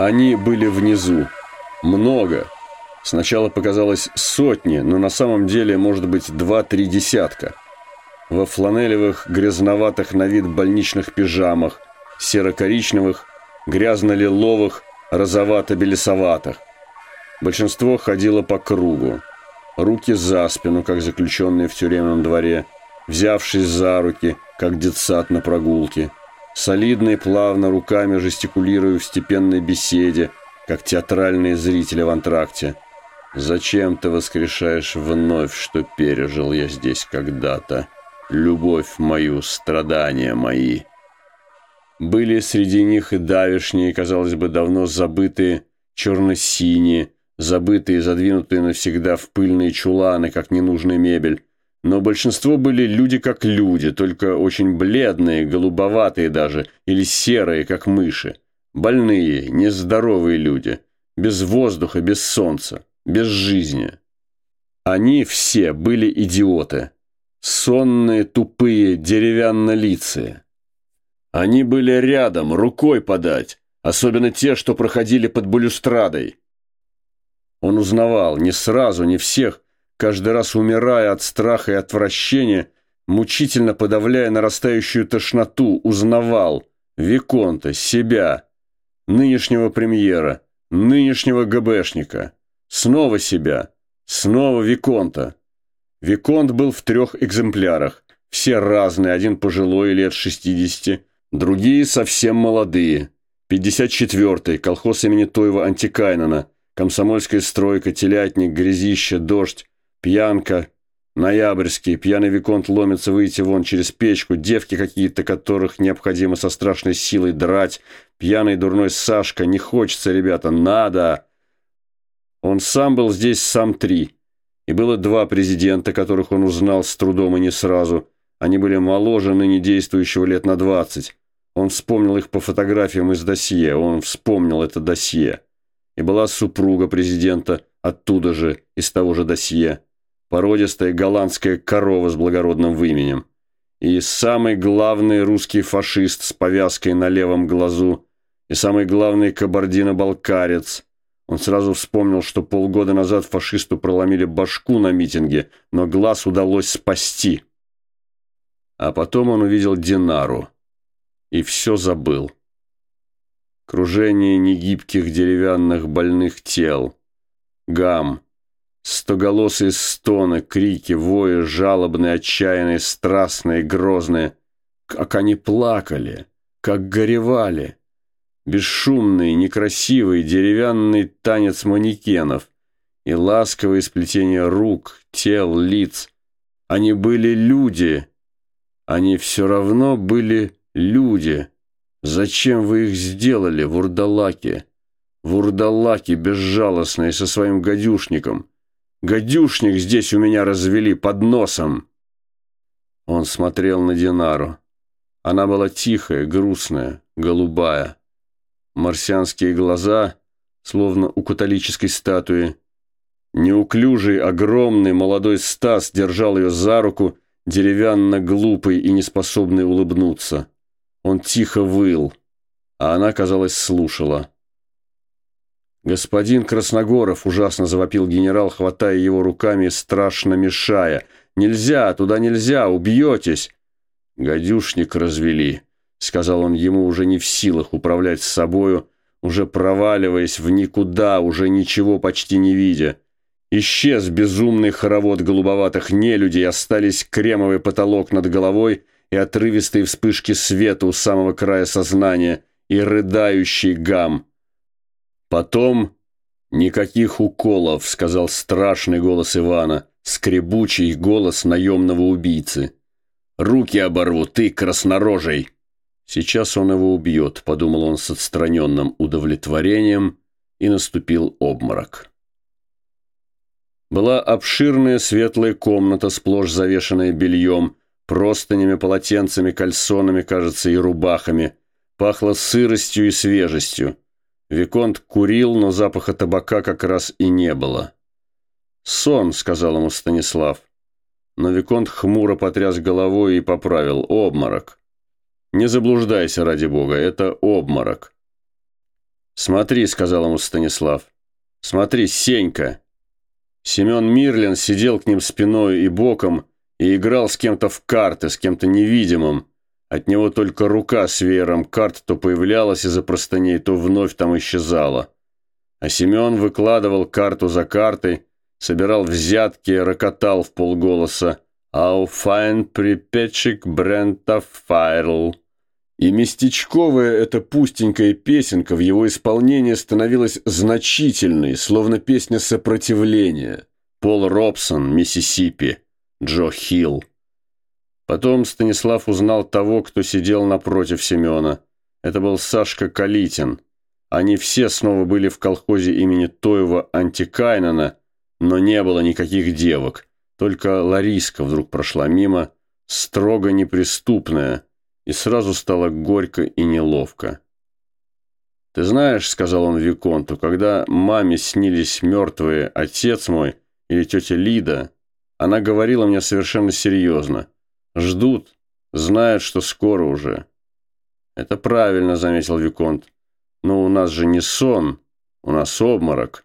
Они были внизу. Много. Сначала показалось сотни, но на самом деле, может быть, два-три десятка. Во фланелевых, грязноватых на вид больничных пижамах, серо-коричневых, грязно-лиловых, розовато-белесоватых. Большинство ходило по кругу. Руки за спину, как заключенные в тюремном дворе, взявшись за руки, как детсад на прогулке. Солидно и плавно руками жестикулируя в степенной беседе, как театральные зрители в антракте. «Зачем ты воскрешаешь вновь, что пережил я здесь когда-то? Любовь мою, страдания мои!» Были среди них и давишние, казалось бы, давно забытые черно-синие, забытые задвинутые навсегда в пыльные чуланы, как ненужная мебель. Но большинство были люди как люди, только очень бледные, голубоватые даже, или серые, как мыши. Больные, нездоровые люди, без воздуха, без солнца, без жизни. Они все были идиоты. Сонные, тупые, деревянно-лицые. Они были рядом, рукой подать, особенно те, что проходили под балюстрадой. Он узнавал не сразу, не всех, каждый раз умирая от страха и отвращения, мучительно подавляя нарастающую тошноту, узнавал Виконта, себя, нынешнего премьера, нынешнего ГБшника, снова себя, снова Виконта. Виконт был в трех экземплярах, все разные, один пожилой, лет 60, другие совсем молодые. 54-й, колхоз имени Тойва Антикайнена, комсомольская стройка, телятник, грязище, дождь, пьянка, ноябрьский, пьяный Виконт ломится выйти вон через печку, девки какие-то, которых необходимо со страшной силой драть, пьяный дурной Сашка, не хочется, ребята, надо. Он сам был здесь сам три, и было два президента, которых он узнал с трудом и не сразу. Они были моложе ныне действующего лет на двадцать. Он вспомнил их по фотографиям из досье, он вспомнил это досье. И была супруга президента оттуда же, из того же досье. Породистая голландская корова с благородным выменем. И самый главный русский фашист с повязкой на левом глазу. И самый главный кабардино-балкарец. Он сразу вспомнил, что полгода назад фашисту проломили башку на митинге, но глаз удалось спасти. А потом он увидел Динару и все забыл. Кружение негибких деревянных больных тел, гам, стоголосые стоны, крики, вои, жалобные, отчаянные, страстные, грозные. Как они плакали, как горевали. Бесшумный, некрасивый, деревянный танец манекенов и ласковое сплетение рук, тел, лиц. Они были люди. Они все равно были Люди! Зачем вы их сделали, вурдалаки? Вурдалаки безжалостные со своим гадюшником. Гадюшник здесь у меня развели под носом. Он смотрел на Динару. Она была тихая, грустная, голубая. Марсианские глаза, словно у католической статуи. Неуклюжий, огромный молодой Стас держал ее за руку, деревянно глупый и неспособный улыбнуться. Он тихо выл, а она, казалось, слушала. «Господин Красногоров!» – ужасно завопил генерал, хватая его руками, страшно мешая. «Нельзя! Туда нельзя! Убьетесь!» «Гадюшник развели», – сказал он ему, уже не в силах управлять собою, уже проваливаясь в никуда, уже ничего почти не видя. Исчез безумный хоровод голубоватых нелюдей, остались кремовый потолок над головой – и отрывистые вспышки света у самого края сознания, и рыдающий гам. Потом «Никаких уколов», — сказал страшный голос Ивана, скребучий голос наемного убийцы. «Руки оборву, ты краснорожий!» «Сейчас он его убьет», — подумал он с отстраненным удовлетворением, и наступил обморок. Была обширная светлая комната, сплошь завешенная бельем, простынями, полотенцами, кальсонами, кажется, и рубахами. Пахло сыростью и свежестью. Виконт курил, но запаха табака как раз и не было. «Сон», — сказал ему Станислав. Но Виконт хмуро потряс головой и поправил. «Обморок». «Не заблуждайся, ради бога, это обморок». «Смотри», — сказал ему Станислав. «Смотри, Сенька». Семен Мирлин сидел к ним спиной и боком и играл с кем-то в карты, с кем-то невидимым. От него только рука с веером карт то появлялась из-за простыней, то вновь там исчезала. А Семен выкладывал карту за картой, собирал взятки, рокотал вполголоса «אויפֿן פּריפּעטשיק ברענט אַ פֿײַערל». И местечковая эта пустенькая песенка в его исполнении становилась значительной, словно песня сопротивления. Пол Робсон, Миссисипи, Джо Хилл. Потом Станислав узнал того, кто сидел напротив Семена. Это был Сашка Калитин. Они все снова были в колхозе имени Тоева Антикайнена, но не было никаких девок. Только Лариска вдруг прошла мимо, строго неприступная, и сразу стало горько и неловко. «Ты знаешь, — сказал он Виконту, — когда маме снились мертвые отец мой или тетя Лида, она говорила мне совершенно серьезно. Ждут, знают, что скоро уже». «Это правильно», — заметил Виконт. «Но у нас же не сон, у нас обморок».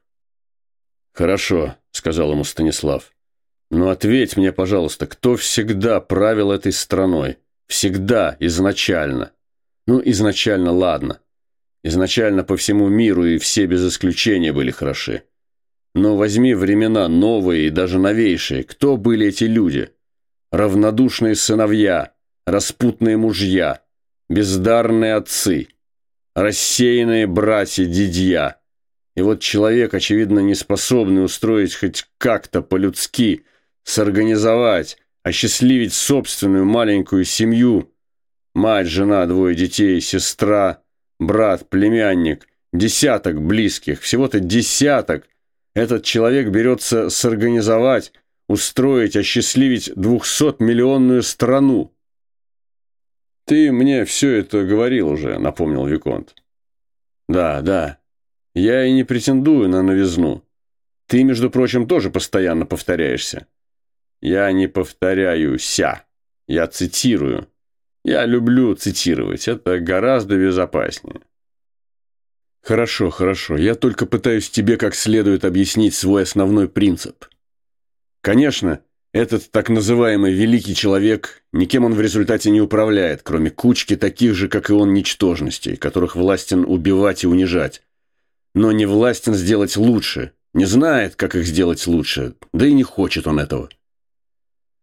«Хорошо», — сказал ему Станислав. «Но ответь мне, пожалуйста, кто всегда правил этой страной?» Всегда, изначально. Ну, изначально ладно. Изначально по всему миру и все без исключения были хороши. Но возьми времена новые и даже новейшие. Кто были эти люди? Равнодушные сыновья, распутные мужья, бездарные отцы, рассеянные братья-дядья. И вот человек, очевидно, не способный устроить хоть как-то по-людски, сорганизовать, осчастливить собственную маленькую семью. Мать, жена, двое детей, сестра, брат, племянник, десяток близких, всего-то десяток. Этот человек берется сорганизовать, устроить, осчастливить двухсотмиллионную страну. «Ты мне все это говорил уже», — напомнил Виконт. «Да, да. Я и не претендую на новизну. Ты, между прочим, тоже постоянно повторяешься. Я не повторяюся, я цитирую. Я люблю цитировать, это гораздо безопаснее. Хорошо, хорошо, я только пытаюсь тебе как следует объяснить свой основной принцип. Конечно, этот так называемый великий человек, никем он в результате не управляет, кроме кучки таких же, как и он, ничтожностей, которых властен убивать и унижать. Но не властен сделать лучше, не знает, как их сделать лучше, да и не хочет он этого.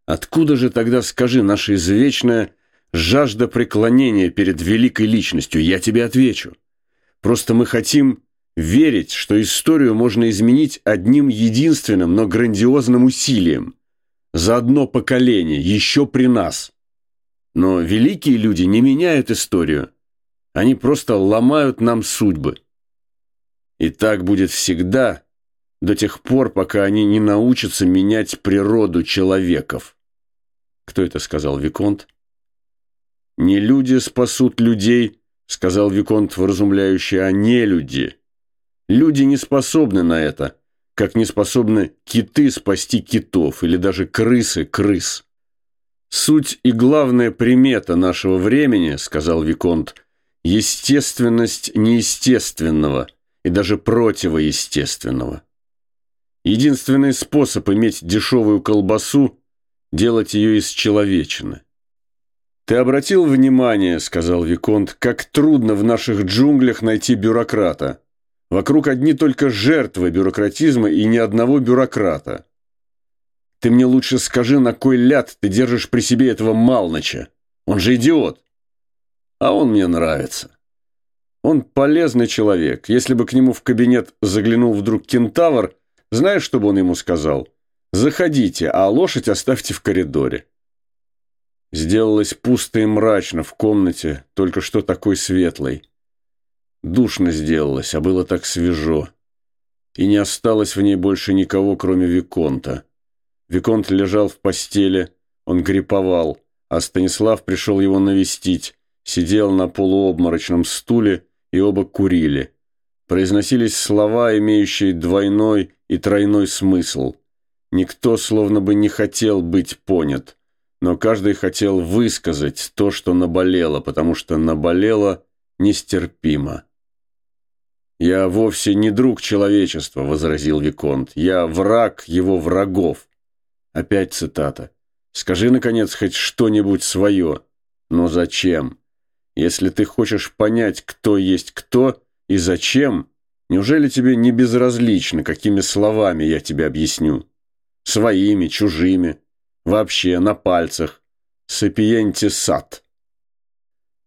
Откуда же тогда, скажи, наша извечная жажда преклонения перед великой личностью? Я тебе отвечу. Просто мы хотим верить, что историю можно изменить одним единственным, но грандиозным усилием. За одно поколение, еще при нас. Но великие люди не меняют историю. Они просто ломают нам судьбы. И так будет всегда, до тех пор, пока они не научатся менять природу человеков. Кто это сказал, Виконт? Не люди спасут людей, сказал Виконт вразумляюще, а не люди. Люди не способны на это, как не способны киты спасти китов или даже крысы крыс. Суть и главная примета нашего времени, сказал Виконт, естественность неестественного и даже противоестественного. Единственный способ иметь дешевую колбасу – делать ее из человечины. «Ты обратил внимание, – сказал Виконт, – как трудно в наших джунглях найти бюрократа. Вокруг одни только жертвы бюрократизма и ни одного бюрократа. Ты мне лучше скажи, на кой ляд ты держишь при себе этого Малноча? Он же идиот. А он мне нравится. Он полезный человек. Если бы к нему в кабинет заглянул вдруг кентавр – знаешь, что бы он ему сказал? Заходите, а лошадь оставьте в коридоре. Сделалось пусто и мрачно в комнате, только что такой светлой. Душно сделалось, а было так свежо. И не осталось в ней больше никого, кроме Виконта. Виконт лежал в постели, он гриповал, а Станислав пришел его навестить, сидел на полуобморочном стуле, и оба курили. Произносились слова, имеющие двойной и тройной смысл. Никто словно бы не хотел быть понят, но каждый хотел высказать то, что наболело, потому что наболело нестерпимо. «Я вовсе не друг человечества», — возразил Виконт. «Я враг его врагов». Опять цитата. «Скажи, наконец, хоть что-нибудь свое». «Но зачем? Если ты хочешь понять, кто есть кто и зачем, неужели тебе не безразлично, какими словами я тебе объясню? Своими, чужими, вообще на пальцах. Сапиенти сад».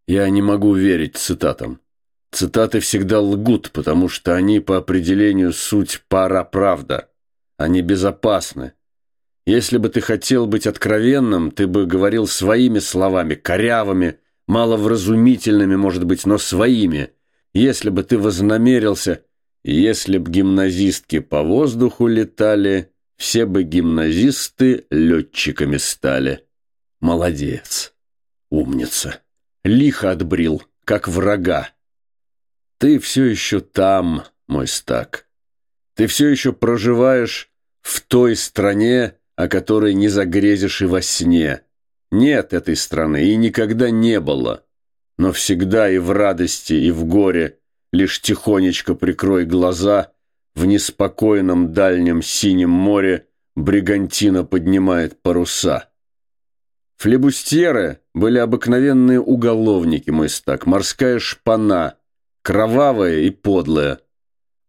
Я не могу верить цитатам. Цитаты всегда лгут, потому что они по определению суть пара правда. Они безопасны. Если бы ты хотел быть откровенным, ты бы говорил своими словами, корявыми, маловразумительными, может быть, но своими. Если бы ты вознамерился, если б гимназистки по воздуху летали, все бы гимназисты летчиками стали. Молодец. Умница. Лихо отбрил, как врага. Ты все еще там, мой стак. Ты все еще проживаешь в той стране, о которой не загрезишь и во сне. Нет этой страны и никогда не было. Но всегда и в радости, и в горе лишь тихонечко прикрой глаза, в неспокойном дальнем синем море бригантина поднимает паруса. Флебустьеры были обыкновенные уголовники, мой стак, морская шпана — кровавая и подлая.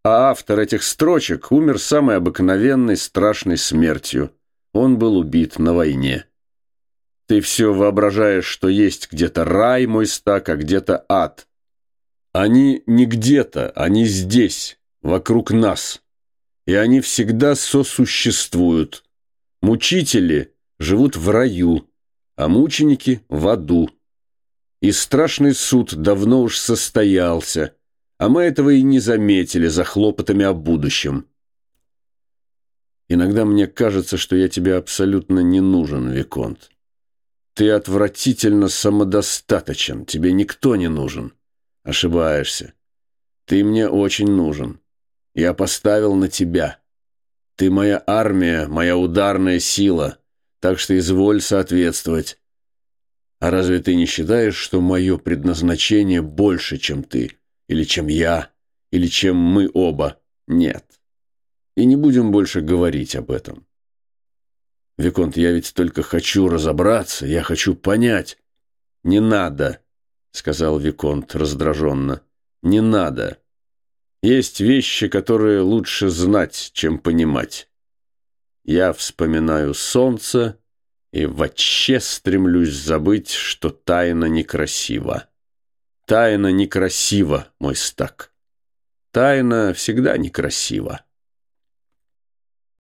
А автор этих строчек умер самой обыкновенной страшной смертью. Он был убит на войне. Ты все воображаешь, что есть где-то рай, мой стак, а где-то ад. Они не где-то, они здесь, вокруг нас. И они всегда сосуществуют. Мучители живут в раю, а мученики – в аду. И страшный суд давно уж состоялся, а мы этого и не заметили за хлопотами о будущем. Иногда мне кажется, что я тебе абсолютно не нужен, Виконт. Ты отвратительно самодостаточен, тебе никто не нужен. Ошибаешься. Ты мне очень нужен. Я поставил на тебя. Ты моя армия, моя ударная сила, так что изволь соответствовать. А разве ты не считаешь, что мое предназначение больше, чем ты? Или чем я? Или чем мы оба? Нет. И не будем больше говорить об этом. Виконт, я ведь только хочу разобраться, я хочу понять. Не надо, сказал Виконт раздраженно. Не надо. Есть вещи, которые лучше знать, чем понимать. Я вспоминаю солнце, и вообще стремлюсь забыть, что тайна некрасива. Тайна некрасива, мой стак. Тайна всегда некрасива.